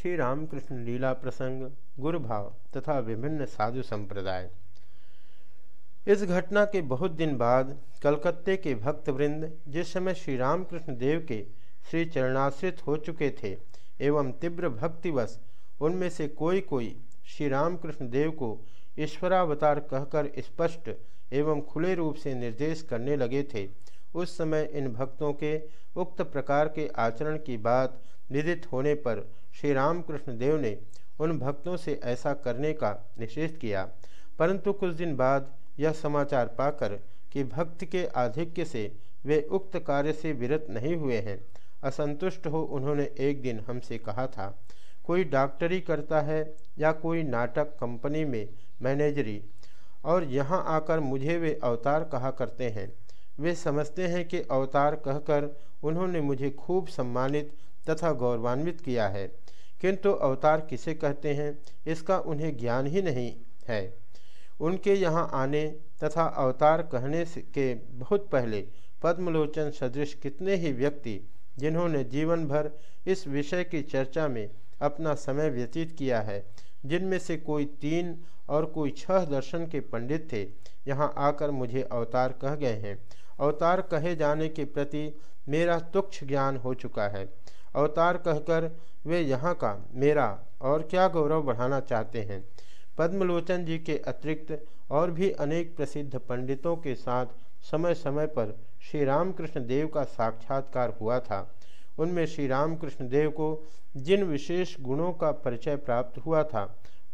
श्री रामकृष्ण लीला प्रसंग गुरु भाव तथा विभिन्न साधु संप्रदाय। इस घटना के बहुत दिन बाद कलकत्ते के भक्तवृंद, जिस समय श्री रामकृष्ण देव के श्री चरणाश्रित हो चुके थे एवं तीव्र भक्तिवश उनमें से कोई कोई श्री रामकृष्ण देव को ईश्वरावतार कहकर स्पष्ट एवं खुले रूप से निर्देश करने लगे थे, उस समय इन भक्तों के उक्त प्रकार के आचरण की बात विदित होने पर श्री रामकृष्ण देव ने उन भक्तों से ऐसा करने का निषेध किया। परंतु कुछ दिन बाद यह समाचार पाकर कि भक्त के आधिक्य से वे उक्त कार्य से विरत नहीं हुए हैं, असंतुष्ट हो उन्होंने एक दिन हमसे कहा था, कोई डॉक्टरी करता है या कोई नाटक कंपनी में मैनेजरी? और यहाँ आकर मुझे वे अवतार कहा करते हैं? वे समझते हैं कि अवतार कहकर उन्होंने मुझे खूब सम्मानित तथा गौरवान्वित किया है। किंतु अवतार किसे कहते हैं, इसका उन्हें ज्ञान ही नहीं है। उनके यहाँ आने तथा अवतार कहने के बहुत पहले पद्मलोचन सदृश कितने ही व्यक्ति, जिन्होंने जीवन भर इस विषय की चर्चा में अपना समय व्यतीत किया है, जिनमें से कोई तीन और कोई छह दर्शन के पंडित थे, यहाँ आकर मुझे अवतार कह गए हैं। अवतार कहे जाने के प्रति मेरा तुक्ष ज्ञान हो चुका है। अवतार कहकर वे यहाँ का मेरा और क्या गौरव बढ़ाना चाहते हैं। पद्मलोचन जी के अतिरिक्त और भी अनेक प्रसिद्ध पंडितों के साथ समय समय पर श्री रामकृष्ण देव का साक्षात्कार हुआ था। उनमें श्री रामकृष्ण देव को जिन विशेष गुणों का परिचय प्राप्त हुआ था,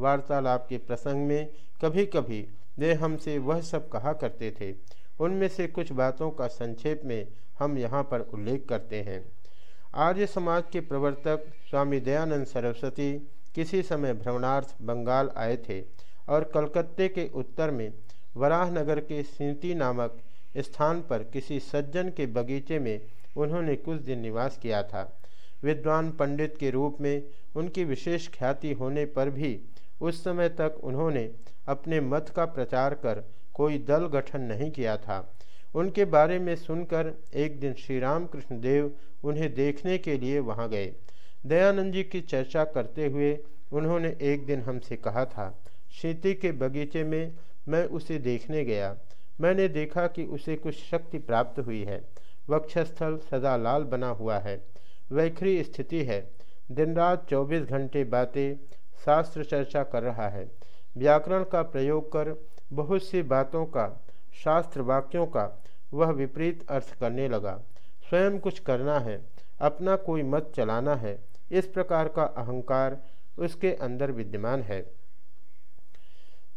वार्तालाप के प्रसंग में कभी कभी वे हमसे वह सब कहा करते थे। उनमें से कुछ बातों का संक्षेप में हम यहाँ पर उल्लेख करते हैं। आर्य समाज के प्रवर्तक स्वामी दयानंद सरस्वती किसी समय भ्रमणार्थ बंगाल आए थे और कलकत्ते के उत्तर में वराहनगर के सिंती नामक स्थान पर किसी सज्जन के बगीचे में उन्होंने कुछ दिन निवास किया था। विद्वान पंडित के रूप में उनकी विशेष ख्याति होने पर भी उस समय तक उन्होंने अपने मत का प्रचार कर कोई दल गठन नहीं किया था। उनके बारे में सुनकर एक दिन श्री रामकृष्ण देव उन्हें देखने के लिए वहाँ गए। दयानंद जी की चर्चा करते हुए उन्होंने एक दिन हमसे कहा था शीति के बगीचे में मैं उसे देखने गया। मैंने देखा कि उसे कुछ शक्ति प्राप्त हुई है। वक्षस्थल सदा लाल बना हुआ है। वैखरी स्थिति है। दिन रात चौबीस घंटे बातें, शास्त्र चर्चा कर रहा है। व्याकरण का प्रयोग कर बहुत सी बातों का, शास्त्र वाक्यों का वह विपरीत अर्थ करने लगा। स्वयं कुछ करना है, अपना कोई मत चलाना है, इस प्रकार का अहंकार उसके अंदर विद्यमान है।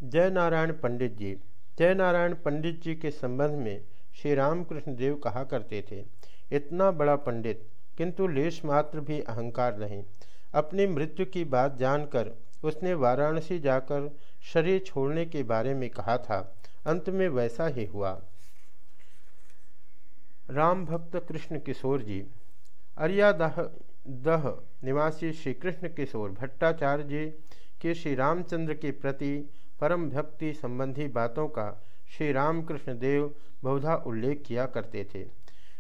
जय नारायण पंडित जी। जय नारायण पंडित जी के संबंध में श्री रामकृष्ण देव कहा करते थे, इतना बड़ा पंडित, किंतु लेश मात्र भी अहंकार नहीं। अपनी मृत्यु की बात जानकर उसने वाराणसी जाकर शरीर छोड़ने के बारे में कहा था। अंत में वैसा ही हुआ। राम भक्त कृष्ण किशोर जी, अरियादह दह निवासी श्री कृष्ण किशोर भट्टाचार्य जी के श्री रामचंद्र के प्रति परम भक्ति संबंधी बातों का श्री रामकृष्ण देव बहुधा उल्लेख किया करते थे।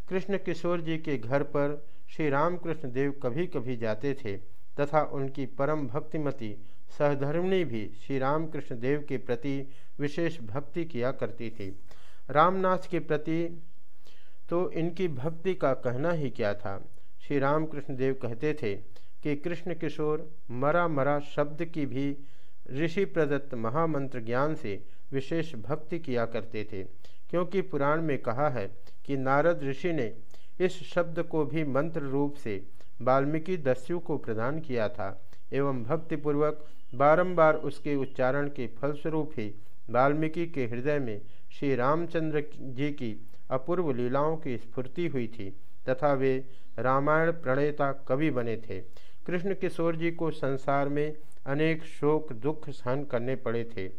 कृष्ण किशोर जी के घर पर श्री रामकृष्ण देव कभी कभी जाते थे तथा उनकी परम भक्तिमती सहधर्मिणी भी श्री रामकृष्ण देव के प्रति विशेष भक्ति किया करती थी। रामनाथ के प्रति तो इनकी भक्ति का कहना ही क्या था? श्री रामकृष्ण देव कहते थे कि कृष्ण किशोर मरा मरा शब्द की भी ऋषि प्रदत्त महामंत्र ज्ञान से विशेष भक्ति किया करते थे, क्योंकि पुराण में कहा है कि नारद ऋषि ने इस शब्द को भी मंत्र रूप से वाल्मीकि दस्यु को प्रदान किया था एवं भक्तिपूर्वक बारंबार उसके उच्चारण के फलस्वरूप ही वाल्मीकि के हृदय में श्री रामचंद्र जी की अपूर्व लीलाओं की स्फूर्ति हुई थी, तथा वे रामायण प्रणेता कवि बने थे। कृष्ण किशोर जी को संसार में अनेक शोक, दुख सहन करने पड़े थे।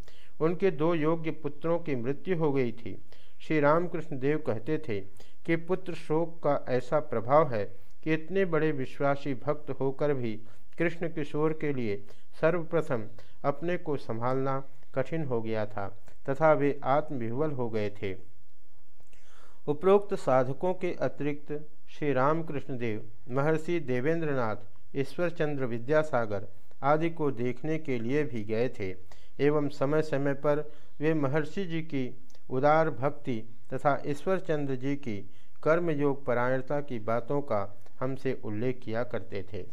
उनके दो योग्य पुत्रों की मृत्यु हो गई थी। श्री रामकृष्ण देव कहते थे कि पुत्र शोक का ऐसा प्रभाव है कि इतने बड़े विश्वासी भक्त होकर भी कृष्ण किशोर के लिए सर्वप्रथम अपने को संभालना कठिन हो गया था, तथा वे आत्मविह्वल हो गए थे। उपरोक्त साधकों के अतिरिक्त श्री रामकृष्ण देव महर्षि देवेंद्रनाथ, ईश्वरचंद्र विद्यासागर आदि को देखने के लिए भी गए थे, एवं समय समय पर वे महर्षि जी की उदार भक्ति तथा ईश्वरचंद्र जी की कर्मयोग परायणता की बातों का हमसे उल्लेख किया करते थे।